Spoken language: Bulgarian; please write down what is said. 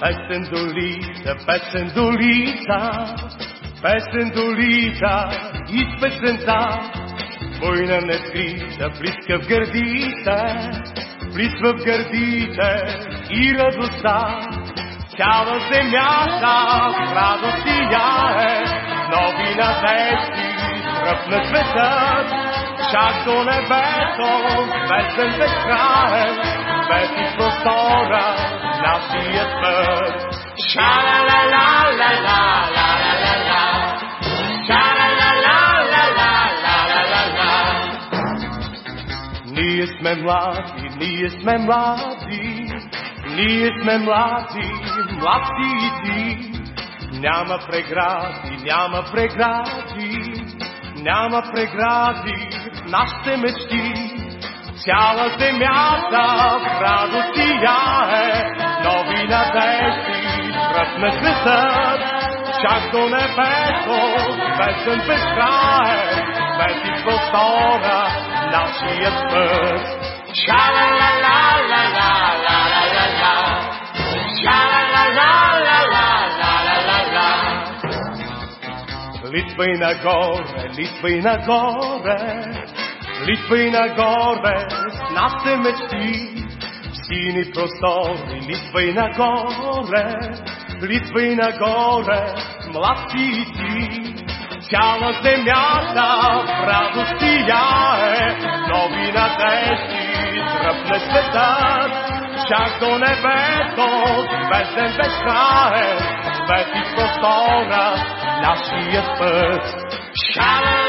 Песен до лица, песен до лица, песен до лица, из песента. Война не скрита, близка в гърдите, близка в гърдите и радостта. Цяла земята в радост сияе, нови надежди тръпна светът, чак до небето, песен безкраен, без и простора, нашия път. Ша-ла-ла-ла-ла-ла-ла-ла-ла. Ша-ла-ла-ла-ла-ла-ла-ла-ла. Ние сме млади, ние сме млади, ние сме млади, млади и ти. Няма прегради, няма прегради, няма прегради в нашите мечти. Цяла земята в радост сияе, ме свистат, чак до небето, песен без край, месец повтора нашият път. Ша-ла-ла-ла-ла-ла-ла. Литва и нагоре, Литва и нагоре, Литва и нагоре, с нас се мечти. Сини простори, Литва и нагоре, Литвы на горе, младки ти, цяла земята в радост сияе, нови надежди тръпне светът, чак до небето звезден безкрае, свети в простора нашия път. Шале!